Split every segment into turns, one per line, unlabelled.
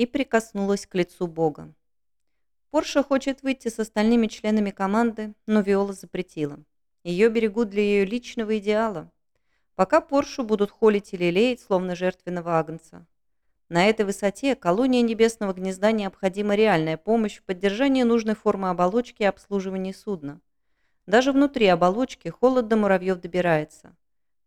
и прикоснулась к лицу Бога. Порша хочет выйти с остальными членами команды, но Виола запретила. Ее берегут для ее личного идеала. Пока Поршу будут холить и лелеять, словно жертвенного агнца. На этой высоте колония небесного гнезда необходима реальная помощь в поддержании нужной формы оболочки и обслуживании судна. Даже внутри оболочки холод до муравьев добирается.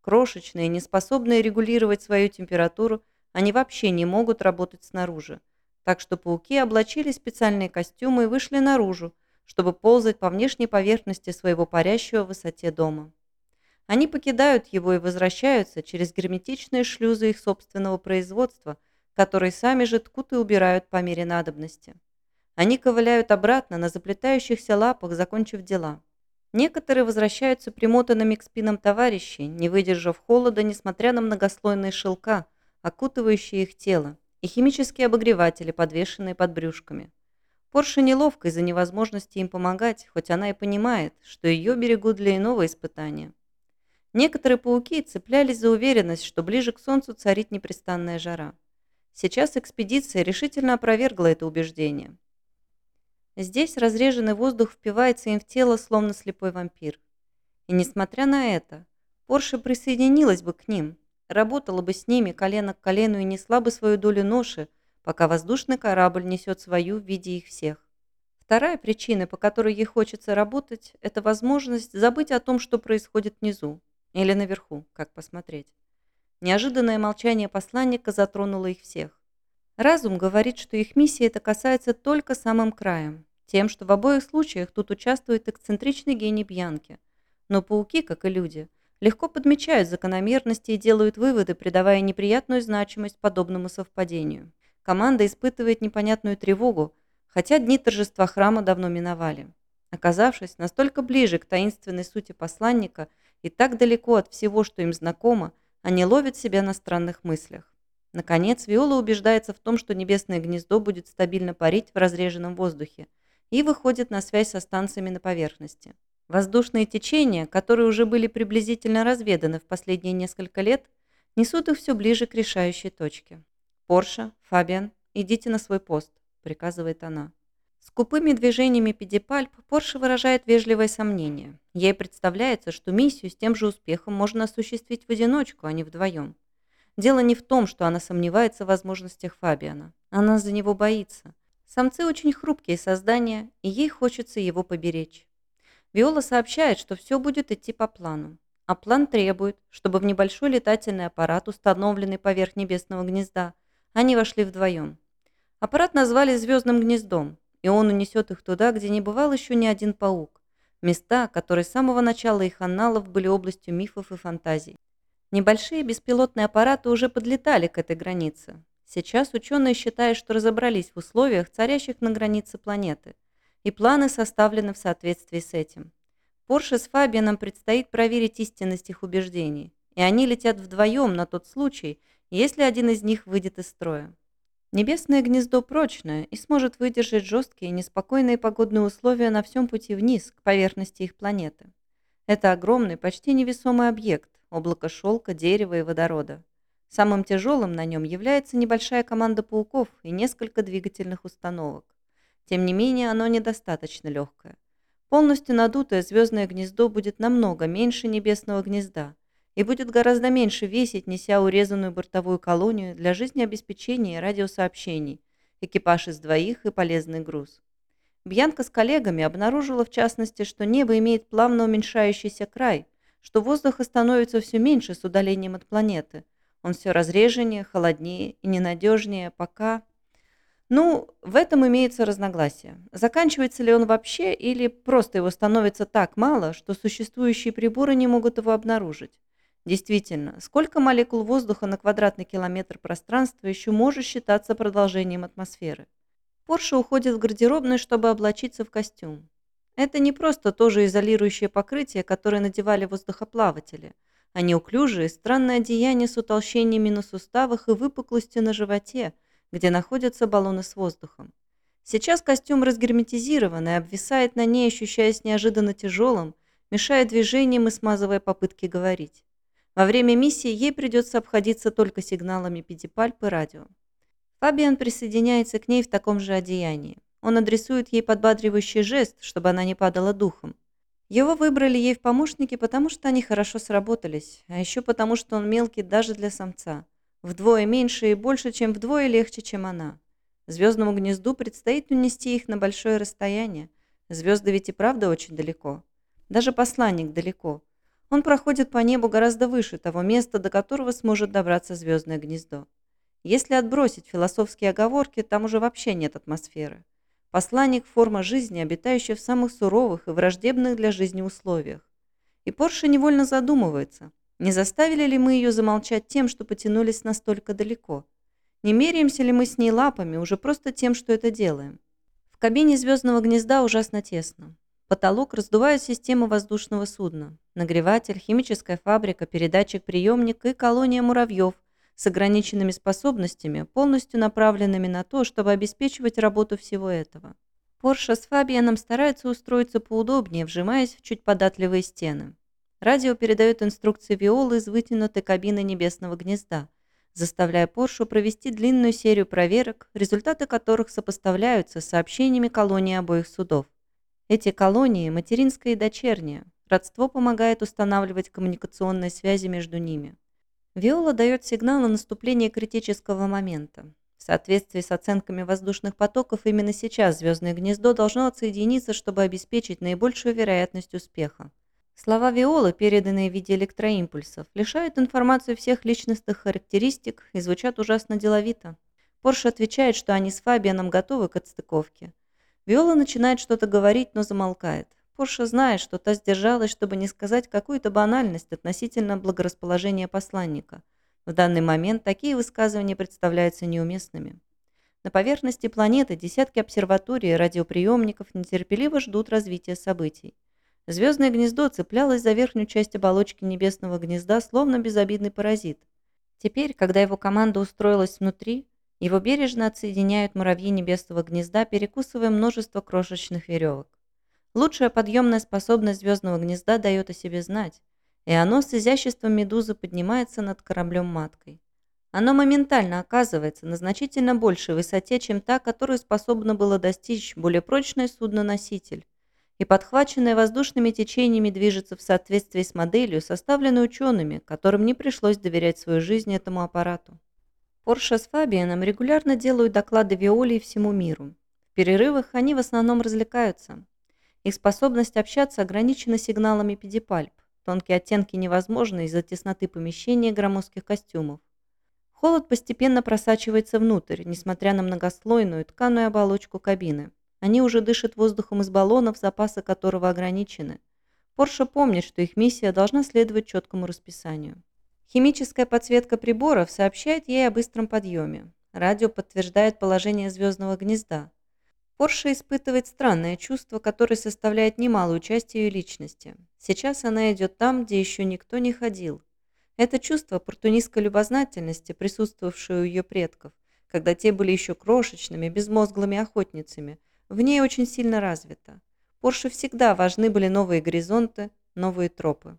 Крошечные, неспособные регулировать свою температуру, они вообще не могут работать снаружи. Так что пауки облачили специальные костюмы и вышли наружу, чтобы ползать по внешней поверхности своего парящего в высоте дома. Они покидают его и возвращаются через герметичные шлюзы их собственного производства – которые сами же ткут и убирают по мере надобности. Они ковыляют обратно на заплетающихся лапах, закончив дела. Некоторые возвращаются примотанными к спинам товарищей, не выдержав холода, несмотря на многослойные шелка, окутывающие их тело, и химические обогреватели, подвешенные под брюшками. Порше неловко из-за невозможности им помогать, хоть она и понимает, что ее берегут для иного испытания. Некоторые пауки цеплялись за уверенность, что ближе к солнцу царит непрестанная жара. Сейчас экспедиция решительно опровергла это убеждение. Здесь разреженный воздух впивается им в тело, словно слепой вампир. И несмотря на это, Порше присоединилась бы к ним, работала бы с ними колено к колену и несла бы свою долю ноши, пока воздушный корабль несет свою в виде их всех. Вторая причина, по которой ей хочется работать, это возможность забыть о том, что происходит внизу или наверху, как посмотреть. Неожиданное молчание посланника затронуло их всех. Разум говорит, что их миссия это касается только самым краем, тем, что в обоих случаях тут участвует эксцентричный гений Бьянки. Но пауки, как и люди, легко подмечают закономерности и делают выводы, придавая неприятную значимость подобному совпадению. Команда испытывает непонятную тревогу, хотя дни торжества храма давно миновали. Оказавшись настолько ближе к таинственной сути посланника и так далеко от всего, что им знакомо, они ловят себя на странных мыслях. Наконец, Виола убеждается в том, что небесное гнездо будет стабильно парить в разреженном воздухе и выходит на связь со станциями на поверхности. Воздушные течения, которые уже были приблизительно разведаны в последние несколько лет, несут их все ближе к решающей точке. «Порша, Фабиан, идите на свой пост», – приказывает она. Скупыми движениями педипальп Порше выражает вежливое сомнение. Ей представляется, что миссию с тем же успехом можно осуществить в одиночку, а не вдвоем. Дело не в том, что она сомневается в возможностях Фабиана. Она за него боится. Самцы очень хрупкие создания, и ей хочется его поберечь. Виола сообщает, что все будет идти по плану. А план требует, чтобы в небольшой летательный аппарат, установленный поверх небесного гнезда, они вошли вдвоем. Аппарат назвали «Звездным гнездом», и он унесет их туда, где не бывал еще ни один паук. Места, которые с самого начала их анналов были областью мифов и фантазий. Небольшие беспилотные аппараты уже подлетали к этой границе. Сейчас ученые считают, что разобрались в условиях, царящих на границе планеты, и планы составлены в соответствии с этим. Порше с Фабианом предстоит проверить истинность их убеждений, и они летят вдвоем на тот случай, если один из них выйдет из строя. Небесное гнездо прочное и сможет выдержать жесткие и неспокойные погодные условия на всем пути вниз, к поверхности их планеты. Это огромный, почти невесомый объект, облако шелка, дерева и водорода. Самым тяжелым на нем является небольшая команда пауков и несколько двигательных установок. Тем не менее, оно недостаточно легкое. Полностью надутое звездное гнездо будет намного меньше небесного гнезда, и будет гораздо меньше весить, неся урезанную бортовую колонию для жизнеобеспечения и радиосообщений, экипаж из двоих и полезный груз. Бьянка с коллегами обнаружила в частности, что небо имеет плавно уменьшающийся край, что воздуха становится все меньше с удалением от планеты. Он все разреженнее, холоднее и ненадежнее, пока... Ну, в этом имеется разногласие. Заканчивается ли он вообще или просто его становится так мало, что существующие приборы не могут его обнаружить? Действительно, сколько молекул воздуха на квадратный километр пространства еще может считаться продолжением атмосферы? Порше уходит в гардеробную, чтобы облачиться в костюм. Это не просто то же изолирующее покрытие, которое надевали воздухоплаватели, а неуклюжее, странное одеяние с утолщениями на суставах и выпуклостью на животе, где находятся баллоны с воздухом. Сейчас костюм разгерметизирован и обвисает на ней, ощущаясь неожиданно тяжелым, мешая движениям и смазывая попытки говорить. Во время миссии ей придется обходиться только сигналами педипальп и радио. Фабиан присоединяется к ней в таком же одеянии. Он адресует ей подбадривающий жест, чтобы она не падала духом. Его выбрали ей в помощники, потому что они хорошо сработались, а еще потому, что он мелкий даже для самца. Вдвое меньше и больше, чем вдвое легче, чем она. Звездному гнезду предстоит унести их на большое расстояние. Звезды ведь и правда очень далеко. Даже посланник далеко. Он проходит по небу гораздо выше того места, до которого сможет добраться звездное гнездо. Если отбросить философские оговорки, там уже вообще нет атмосферы. Посланник – форма жизни, обитающая в самых суровых и враждебных для жизни условиях. И Порше невольно задумывается, не заставили ли мы ее замолчать тем, что потянулись настолько далеко? Не меряемся ли мы с ней лапами уже просто тем, что это делаем? В кабине звездного гнезда ужасно тесно. Потолок раздувает систему воздушного судна. Нагреватель, химическая фабрика, передатчик-приемник и колония муравьев с ограниченными способностями, полностью направленными на то, чтобы обеспечивать работу всего этого. Порша с Фабианом стараются устроиться поудобнее, вжимаясь в чуть податливые стены. Радио передает инструкции Виолы из вытянутой кабины небесного гнезда, заставляя Поршу провести длинную серию проверок, результаты которых сопоставляются с сообщениями колонии обоих судов. Эти колонии – материнская и дочерняя. Родство помогает устанавливать коммуникационные связи между ними. Виола дает сигнал о наступлении критического момента. В соответствии с оценками воздушных потоков, именно сейчас звездное гнездо должно отсоединиться, чтобы обеспечить наибольшую вероятность успеха. Слова Виолы, переданные в виде электроимпульсов, лишают информацию всех личностных характеристик и звучат ужасно деловито. Порше отвечает, что они с Фабианом готовы к отстыковке. Виола начинает что-то говорить, но замолкает. Порша знает, что та сдержалась, чтобы не сказать какую-то банальность относительно благорасположения посланника. В данный момент такие высказывания представляются неуместными. На поверхности планеты десятки обсерваторий и радиоприемников нетерпеливо ждут развития событий. Звездное гнездо цеплялось за верхнюю часть оболочки небесного гнезда, словно безобидный паразит. Теперь, когда его команда устроилась внутри, его бережно отсоединяют муравьи небесного гнезда, перекусывая множество крошечных веревок. Лучшая подъемная способность звездного гнезда дает о себе знать, и оно с изяществом медузы поднимается над кораблем-маткой. Оно моментально оказывается на значительно большей высоте, чем та, которую способно было достичь более прочное судно-носитель, и подхваченное воздушными течениями движется в соответствии с моделью, составленной учеными, которым не пришлось доверять свою жизнь этому аппарату. Порше с Фабианом регулярно делают доклады Виоле и всему миру. В перерывах они в основном развлекаются. Их способность общаться ограничена сигналами педипальп. Тонкие оттенки невозможны из-за тесноты помещения и громоздких костюмов. Холод постепенно просачивается внутрь, несмотря на многослойную тканую оболочку кабины. Они уже дышат воздухом из баллонов, запасы которого ограничены. Порше помнит, что их миссия должна следовать четкому расписанию. Химическая подсветка приборов сообщает ей о быстром подъеме. Радио подтверждает положение звездного гнезда. Порше испытывает странное чувство, которое составляет немалую часть ее личности. Сейчас она идет там, где еще никто не ходил. Это чувство оппортунистской любознательности, присутствовавшее у ее предков, когда те были еще крошечными, безмозглыми охотницами, в ней очень сильно развито. Порше всегда важны были новые горизонты, новые тропы.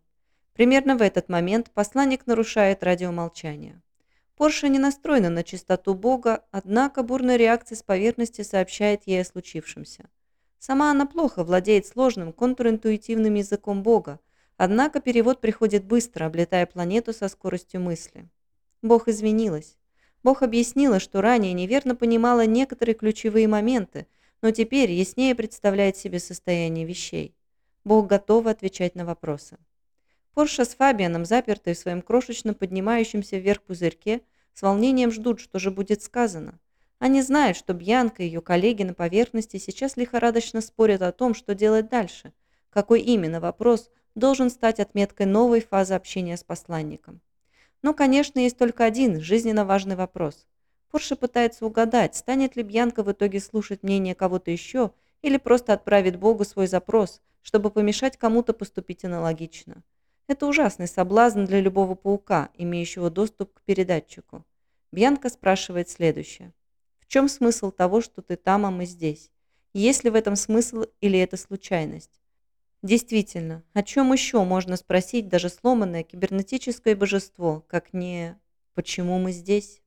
Примерно в этот момент посланник нарушает радиомолчание. Порша не настроена на чистоту Бога, однако бурная реакция с поверхности сообщает ей о случившемся. Сама она плохо владеет сложным контринтуитивным языком Бога, однако перевод приходит быстро, облетая планету со скоростью мысли. Бог извинилась. Бог объяснила, что ранее неверно понимала некоторые ключевые моменты, но теперь яснее представляет себе состояние вещей. Бог готов отвечать на вопросы. Порша с Фабианом, запертые в своем крошечном поднимающемся вверх пузырьке, с волнением ждут, что же будет сказано. Они знают, что Бьянка и ее коллеги на поверхности сейчас лихорадочно спорят о том, что делать дальше. Какой именно вопрос должен стать отметкой новой фазы общения с посланником. Но, конечно, есть только один жизненно важный вопрос. Порше пытается угадать, станет ли Бьянка в итоге слушать мнение кого-то еще или просто отправит Богу свой запрос, чтобы помешать кому-то поступить аналогично. Это ужасный соблазн для любого паука, имеющего доступ к передатчику. Бьянка спрашивает следующее. В чем смысл того, что ты там, а мы здесь? Есть ли в этом смысл или это случайность? Действительно, о чем еще можно спросить даже сломанное кибернетическое божество, как не «почему мы здесь?»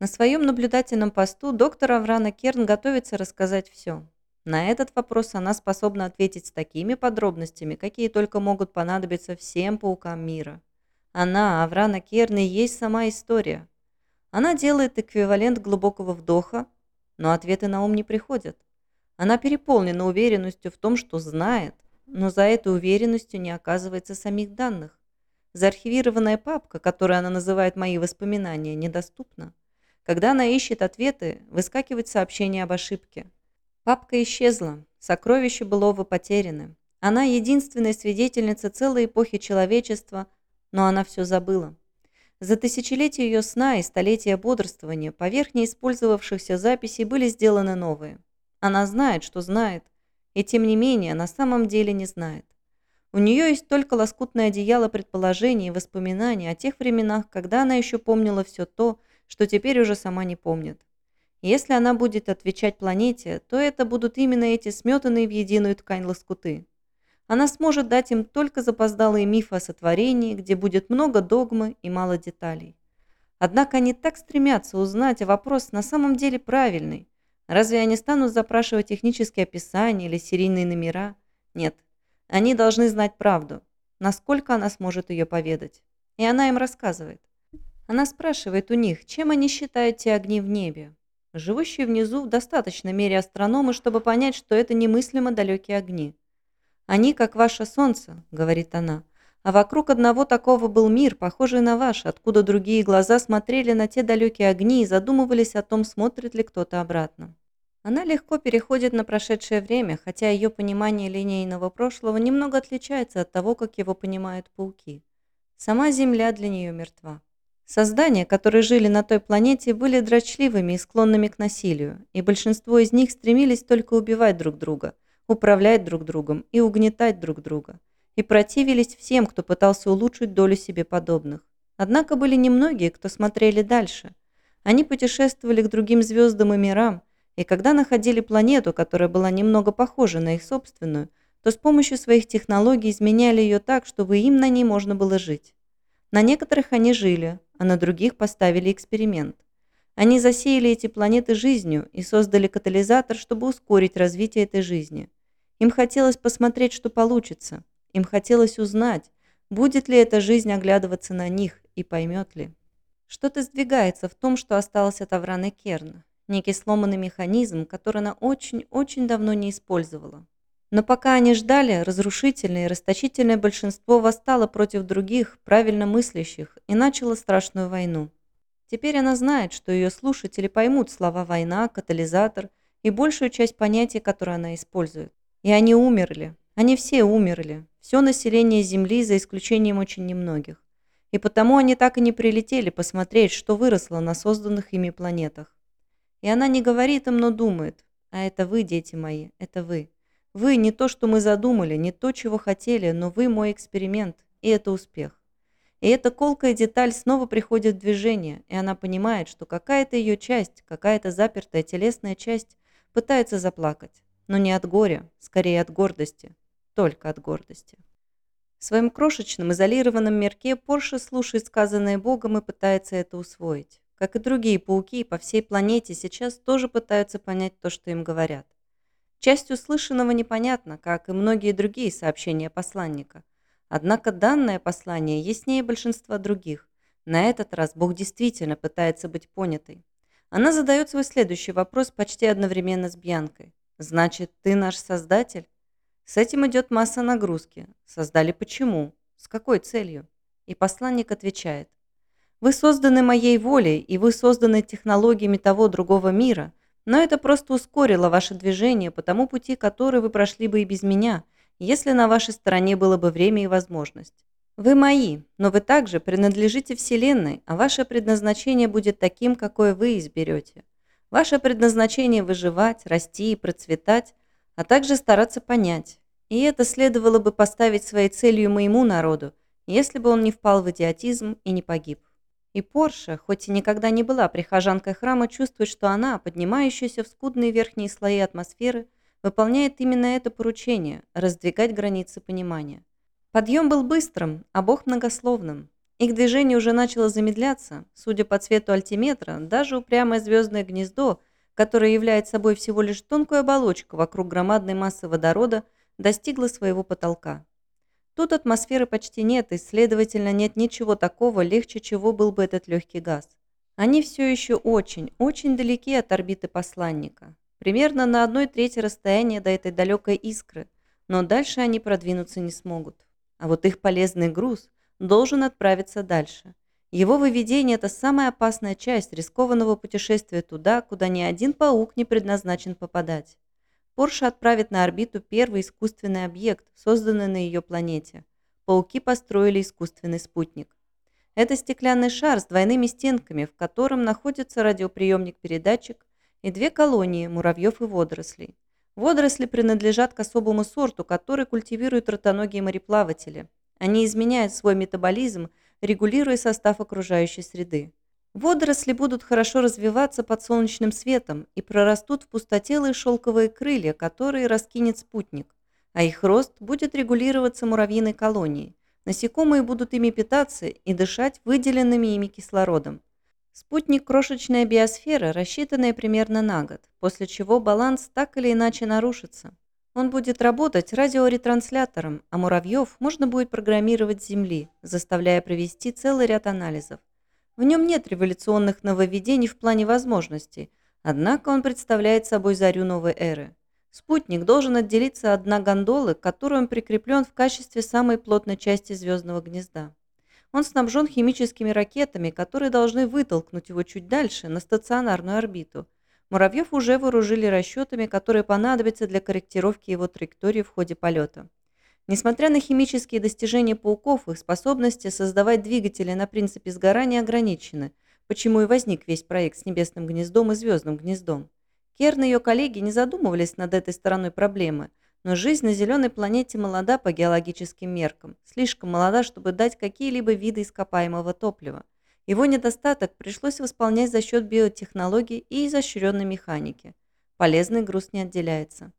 На своем наблюдательном посту доктор Аврана Керн готовится рассказать все. На этот вопрос она способна ответить с такими подробностями, какие только могут понадобиться всем паукам мира. Она, Аврана Керн, и есть сама история. Она делает эквивалент глубокого вдоха, но ответы на ум не приходят. Она переполнена уверенностью в том, что знает, но за этой уверенностью не оказывается самих данных. Заархивированная папка, которую она называет «Мои воспоминания», недоступна. Когда она ищет ответы, выскакивает сообщение об ошибке – Папка исчезла, сокровища былого потеряны. Она единственная свидетельница целой эпохи человечества, но она все забыла. За тысячелетия ее сна и столетия бодрствования поверх неиспользовавшихся записей были сделаны новые. Она знает, что знает, и тем не менее на самом деле не знает. У нее есть только лоскутное одеяло предположений и воспоминаний о тех временах, когда она еще помнила все то, что теперь уже сама не помнит. Если она будет отвечать планете, то это будут именно эти сметанные в единую ткань лоскуты. Она сможет дать им только запоздалые мифы о сотворении, где будет много догмы и мало деталей. Однако они так стремятся узнать, а вопрос на самом деле правильный. Разве они станут запрашивать технические описания или серийные номера? Нет. Они должны знать правду, насколько она сможет ее поведать. И она им рассказывает. Она спрашивает у них, чем они считают те огни в небе, Живущие внизу в достаточной мере астрономы, чтобы понять, что это немыслимо далекие огни. «Они, как ваше солнце», — говорит она, «а вокруг одного такого был мир, похожий на ваш, откуда другие глаза смотрели на те далекие огни и задумывались о том, смотрит ли кто-то обратно». Она легко переходит на прошедшее время, хотя ее понимание линейного прошлого немного отличается от того, как его понимают пауки. Сама Земля для нее мертва. Создания, которые жили на той планете, были дрочливыми и склонными к насилию, и большинство из них стремились только убивать друг друга, управлять друг другом и угнетать друг друга, и противились всем, кто пытался улучшить долю себе подобных. Однако были немногие, кто смотрели дальше. Они путешествовали к другим звездам и мирам, и когда находили планету, которая была немного похожа на их собственную, то с помощью своих технологий изменяли ее так, чтобы им на ней можно было жить. На некоторых они жили, а на других поставили эксперимент. Они засеяли эти планеты жизнью и создали катализатор, чтобы ускорить развитие этой жизни. Им хотелось посмотреть, что получится. Им хотелось узнать, будет ли эта жизнь оглядываться на них и поймет ли. Что-то сдвигается в том, что осталось от Авраны Керна. Некий сломанный механизм, который она очень-очень давно не использовала. Но пока они ждали, разрушительное и расточительное большинство восстало против других, правильно мыслящих, и начало страшную войну. Теперь она знает, что ее слушатели поймут слова «война», «катализатор» и большую часть понятий, которые она использует. И они умерли. Они все умерли. Все население Земли, за исключением очень немногих. И потому они так и не прилетели посмотреть, что выросло на созданных ими планетах. И она не говорит им, но думает, а это вы, дети мои, это вы. Вы не то, что мы задумали, не то, чего хотели, но вы мой эксперимент, и это успех. И эта колкая деталь снова приходит в движение, и она понимает, что какая-то ее часть, какая-то запертая телесная часть пытается заплакать. Но не от горя, скорее от гордости. Только от гордости. В своем крошечном изолированном мирке Порше слушает сказанное Богом и пытается это усвоить. Как и другие пауки по всей планете сейчас тоже пытаются понять то, что им говорят. Часть услышанного непонятна, как и многие другие сообщения посланника. Однако данное послание яснее большинства других. На этот раз Бог действительно пытается быть понятой. Она задает свой следующий вопрос почти одновременно с Бьянкой. «Значит, ты наш создатель?» С этим идет масса нагрузки. Создали почему? С какой целью? И посланник отвечает. Вы созданы моей волей, и вы созданы технологиями того другого мира, но это просто ускорило ваше движение по тому пути, который вы прошли бы и без меня, если на вашей стороне было бы время и возможность. Вы мои, но вы также принадлежите Вселенной, а ваше предназначение будет таким, какое вы изберете. Ваше предназначение – выживать, расти и процветать, а также стараться понять. И это следовало бы поставить своей целью моему народу, если бы он не впал в идиотизм и не погиб. И Порша, хоть и никогда не была прихожанкой храма, чувствует, что она, поднимающаяся в скудные верхние слои атмосферы, выполняет именно это поручение – раздвигать границы понимания. Подъем был быстрым, а Бог многословным. Их движение уже начало замедляться. Судя по цвету альтиметра, даже упрямое звездное гнездо, которое является собой всего лишь тонкую оболочку вокруг громадной массы водорода, достигло своего потолка. Тут атмосферы почти нет, и, следовательно, нет ничего такого, легче чего был бы этот легкий газ. Они все еще очень, очень далеки от орбиты посланника. Примерно на одной трети расстояния до этой далекой искры, но дальше они продвинуться не смогут. А вот их полезный груз должен отправиться дальше. Его выведение – это самая опасная часть рискованного путешествия туда, куда ни один паук не предназначен попадать. Порше отправит на орбиту первый искусственный объект, созданный на ее планете. Пауки построили искусственный спутник. Это стеклянный шар с двойными стенками, в котором находится радиоприемник-передатчик и две колонии муравьев и водорослей. Водоросли принадлежат к особому сорту, который культивируют ротоногие мореплаватели. Они изменяют свой метаболизм, регулируя состав окружающей среды. Водоросли будут хорошо развиваться под солнечным светом и прорастут в пустотелые шелковые крылья, которые раскинет спутник, а их рост будет регулироваться муравьиной колонией. Насекомые будут ими питаться и дышать выделенными ими кислородом. Спутник – крошечная биосфера, рассчитанная примерно на год, после чего баланс так или иначе нарушится. Он будет работать радиоретранслятором, а муравьев можно будет программировать с Земли, заставляя провести целый ряд анализов. В нем нет революционных нововведений в плане возможностей, однако он представляет собой зарю новой эры. Спутник должен отделиться от дна гондолы, к которой он прикреплен в качестве самой плотной части звездного гнезда. Он снабжен химическими ракетами, которые должны вытолкнуть его чуть дальше, на стационарную орбиту. Муравьев уже вооружили расчетами, которые понадобятся для корректировки его траектории в ходе полета. Несмотря на химические достижения пауков, их способности создавать двигатели на принципе сгорания ограничены, почему и возник весь проект с небесным гнездом и звездным гнездом. Керн и ее коллеги не задумывались над этой стороной проблемы, но жизнь на зеленой планете молода по геологическим меркам, слишком молода, чтобы дать какие-либо виды ископаемого топлива. Его недостаток пришлось восполнять за счет биотехнологий и изощренной механики. Полезный груз не отделяется.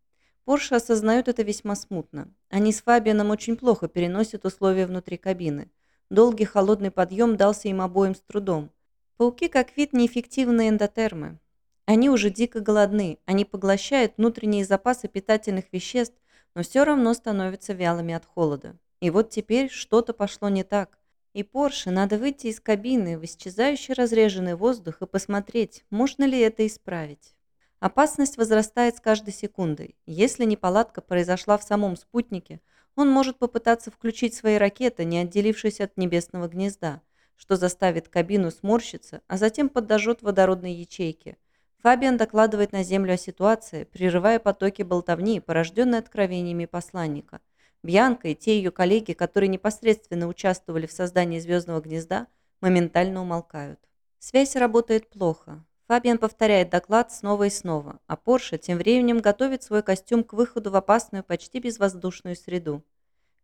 Порше осознают это весьма смутно. Они с Фабианом очень плохо переносят условия внутри кабины. Долгий холодный подъем дался им обоим с трудом. Пауки, как вид, неэффективные эндотермы. Они уже дико голодны, они поглощают внутренние запасы питательных веществ, но все равно становятся вялыми от холода. И вот теперь что-то пошло не так. И Порше надо выйти из кабины в исчезающий разреженный воздух и посмотреть, можно ли это исправить. Опасность возрастает с каждой секундой. Если неполадка произошла в самом спутнике, он может попытаться включить свои ракеты, не отделившись от небесного гнезда, что заставит кабину сморщиться, а затем подожжет водородные ячейки. Фабиан докладывает на Землю о ситуации, прерывая потоки болтовни, порожденные откровениями посланника. Бьянка и те ее коллеги, которые непосредственно участвовали в создании звездного гнезда, моментально умолкают. Связь работает плохо. Фабиан повторяет доклад снова и снова, а Порше тем временем готовит свой костюм к выходу в опасную, почти безвоздушную среду.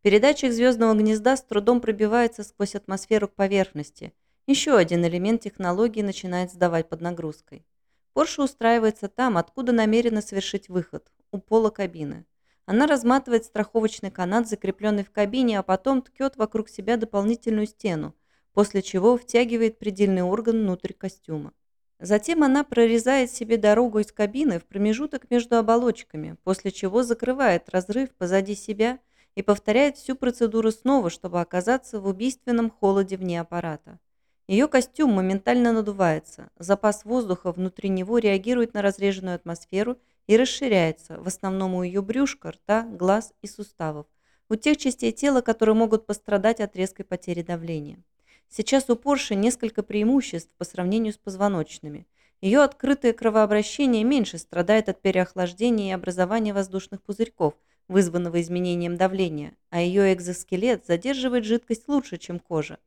Передатчик звездного гнезда с трудом пробивается сквозь атмосферу к поверхности. Еще один элемент технологии начинает сдавать под нагрузкой. Порше устраивается там, откуда намерена совершить выход, у пола кабины. Она разматывает страховочный канат, закрепленный в кабине, а потом ткет вокруг себя дополнительную стену, после чего втягивает предельный орган внутрь костюма. Затем она прорезает себе дорогу из кабины в промежуток между оболочками, после чего закрывает разрыв позади себя и повторяет всю процедуру снова, чтобы оказаться в убийственном холоде вне аппарата. Ее костюм моментально надувается, запас воздуха внутри него реагирует на разреженную атмосферу и расширяется, в основном у ее брюшка, рта, глаз и суставов, у тех частей тела, которые могут пострадать от резкой потери давления. Сейчас у Порше несколько преимуществ по сравнению с позвоночными. Ее открытое кровообращение меньше страдает от переохлаждения и образования воздушных пузырьков, вызванного изменением давления, а ее экзоскелет задерживает жидкость лучше, чем кожа.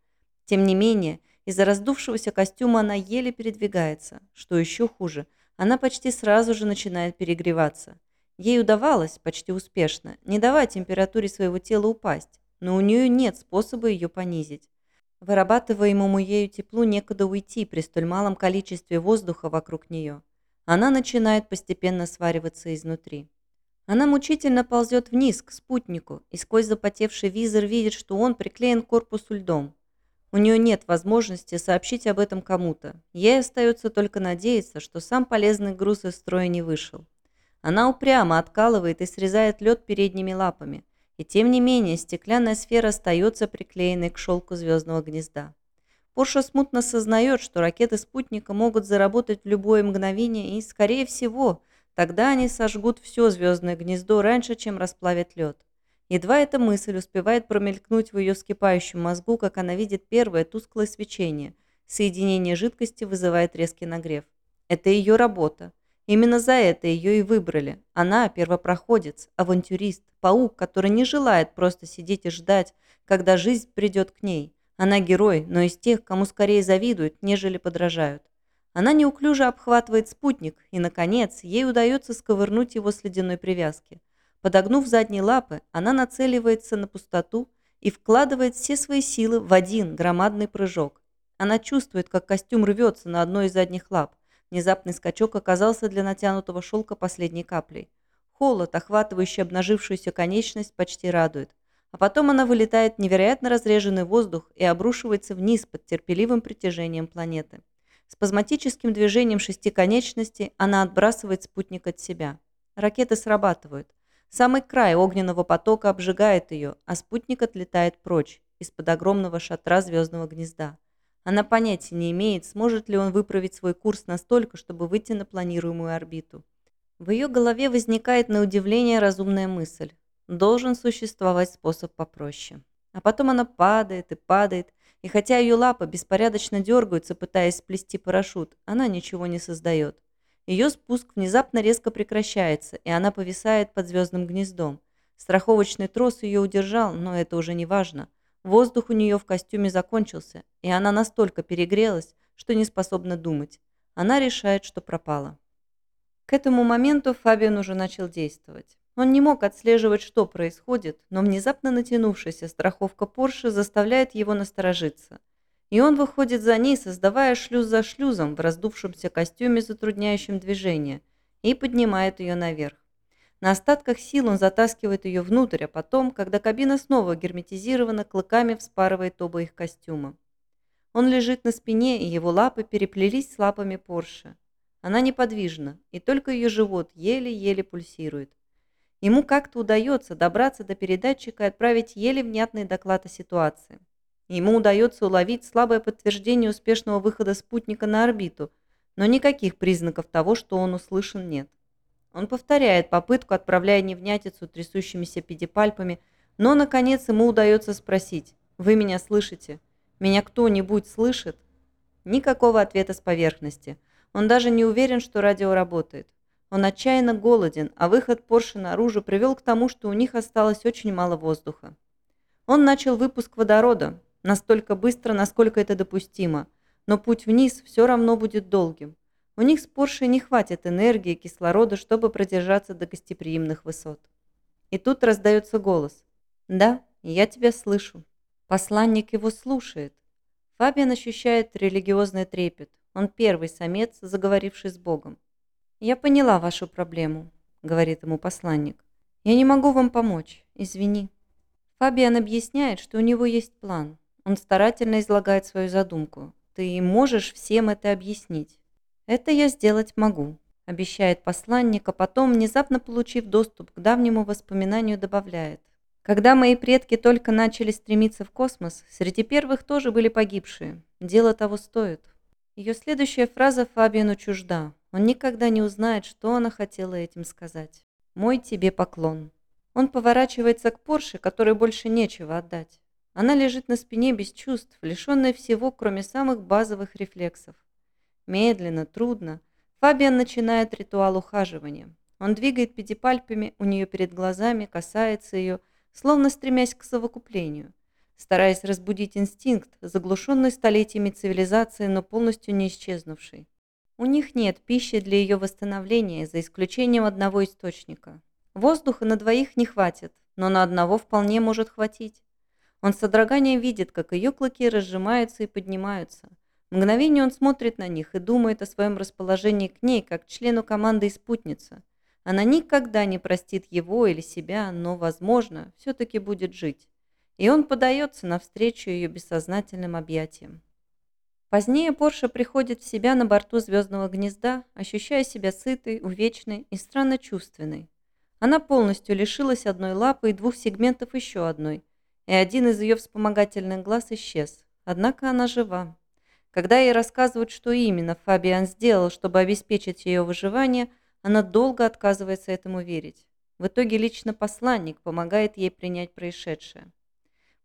Тем не менее, из-за раздувшегося костюма она еле передвигается. Что еще хуже, она почти сразу же начинает перегреваться. Ей удавалось, почти успешно, не давать температуре своего тела упасть, но у нее нет способа ее понизить. Вырабатываемому ею теплу некуда уйти при столь малом количестве воздуха вокруг нее. Она начинает постепенно свариваться изнутри. Она мучительно ползет вниз, к спутнику, и сквозь запотевший визор видит, что он приклеен к корпусу льдом. У нее нет возможности сообщить об этом кому-то. Ей остается только надеяться, что сам полезный груз из строя не вышел. Она упрямо откалывает и срезает лед передними лапами. И тем не менее, стеклянная сфера остается приклеенной к шелку звездного гнезда. Порша смутно сознает, что ракеты спутника могут заработать в любое мгновение, и, скорее всего, тогда они сожгут все звездное гнездо раньше, чем расплавят лед. Едва эта мысль успевает промелькнуть в ее скипающем мозгу, как она видит первое тусклое свечение. Соединение жидкости вызывает резкий нагрев. Это ее работа. Именно за это ее и выбрали. Она первопроходец, авантюрист, паук, который не желает просто сидеть и ждать, когда жизнь придет к ней. Она герой, но из тех, кому скорее завидуют, нежели подражают. Она неуклюже обхватывает спутник, и, наконец, ей удается сковырнуть его с ледяной привязки. Подогнув задние лапы, она нацеливается на пустоту и вкладывает все свои силы в один громадный прыжок. Она чувствует, как костюм рвется на одной из задних лап. Внезапный скачок оказался для натянутого шелка последней каплей. Холод, охватывающий обнажившуюся конечность, почти радует. А потом она вылетает в невероятно разреженный воздух и обрушивается вниз под терпеливым притяжением планеты. Спазматическим движением шести конечностей она отбрасывает спутник от себя. Ракеты срабатывают. Самый край огненного потока обжигает ее, а спутник отлетает прочь, из-под огромного шатра звездного гнезда. Она понятия не имеет, сможет ли он выправить свой курс настолько, чтобы выйти на планируемую орбиту. В ее голове возникает на удивление разумная мысль. Должен существовать способ попроще. А потом она падает и падает, и хотя ее лапы беспорядочно дергаются, пытаясь сплести парашют, она ничего не создает. Ее спуск внезапно резко прекращается, и она повисает под звездным гнездом. Страховочный трос ее удержал, но это уже не важно. Воздух у нее в костюме закончился, и она настолько перегрелась, что не способна думать. Она решает, что пропала. К этому моменту Фабиан уже начал действовать. Он не мог отслеживать, что происходит, но внезапно натянувшаяся страховка Порше заставляет его насторожиться и он выходит за ней, создавая шлюз за шлюзом в раздувшемся костюме, затрудняющем движение, и поднимает ее наверх. На остатках сил он затаскивает ее внутрь, а потом, когда кабина снова герметизирована, клыками вспарывает оба их костюма. Он лежит на спине, и его лапы переплелись с лапами Порше. Она неподвижна, и только ее живот еле-еле пульсирует. Ему как-то удается добраться до передатчика и отправить еле внятный доклад о ситуации. Ему удается уловить слабое подтверждение успешного выхода спутника на орбиту, но никаких признаков того, что он услышан, нет. Он повторяет попытку, отправляя невнятицу трясущимися педипальпами, но, наконец, ему удается спросить «Вы меня слышите? Меня кто-нибудь слышит?» Никакого ответа с поверхности. Он даже не уверен, что радио работает. Он отчаянно голоден, а выход Порше наружу привел к тому, что у них осталось очень мало воздуха. Он начал выпуск водорода, Настолько быстро, насколько это допустимо. Но путь вниз все равно будет долгим. У них с Порше не хватит энергии и кислорода, чтобы продержаться до гостеприимных высот. И тут раздается голос. «Да, я тебя слышу». Посланник его слушает. Фабиан ощущает религиозный трепет. Он первый самец, заговоривший с Богом. «Я поняла вашу проблему», — говорит ему посланник. «Я не могу вам помочь. Извини». Фабиан объясняет, что у него есть план. Он старательно излагает свою задумку. «Ты можешь всем это объяснить?» «Это я сделать могу», – обещает посланник, а потом, внезапно получив доступ к давнему воспоминанию, добавляет. «Когда мои предки только начали стремиться в космос, среди первых тоже были погибшие. Дело того стоит». Ее следующая фраза Фабиану чужда. Он никогда не узнает, что она хотела этим сказать. «Мой тебе поклон». Он поворачивается к Порше, которой больше нечего отдать. Она лежит на спине без чувств, лишенная всего, кроме самых базовых рефлексов. Медленно, трудно. Фабиан начинает ритуал ухаживания. Он двигает педипальпами у нее перед глазами, касается ее, словно стремясь к совокуплению, стараясь разбудить инстинкт, заглушенный столетиями цивилизации, но полностью не исчезнувший. У них нет пищи для ее восстановления, за исключением одного источника. Воздуха на двоих не хватит, но на одного вполне может хватить. Он с содроганием видит, как ее клыки разжимаются и поднимаются. Мгновение он смотрит на них и думает о своем расположении к ней, как к члену команды и спутнице. Она никогда не простит его или себя, но, возможно, все-таки будет жить. и он подается навстречу ее бессознательным объятиям. Позднее Порша приходит в себя на борту звездного гнезда, ощущая себя сытой, увечной и странно чувственной. Она полностью лишилась одной лапы и двух сегментов еще одной, и один из ее вспомогательных глаз исчез. Однако она жива. Когда ей рассказывают, что именно Фабиан сделал, чтобы обеспечить ее выживание, она долго отказывается этому верить. В итоге лично посланник помогает ей принять происшедшее.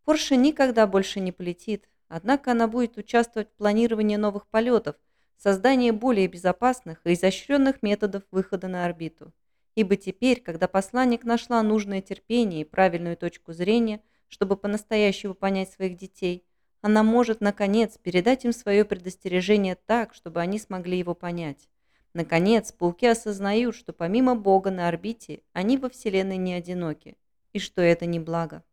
Порше никогда больше не полетит, однако она будет участвовать в планировании новых полетов, создании более безопасных и изощренных методов выхода на орбиту. Ибо теперь, когда посланник нашла нужное терпение и правильную точку зрения, чтобы по-настоящему понять своих детей, она может, наконец, передать им свое предостережение так, чтобы они смогли его понять. Наконец, пауки осознают, что помимо Бога на орбите, они во Вселенной не одиноки, и что это не благо.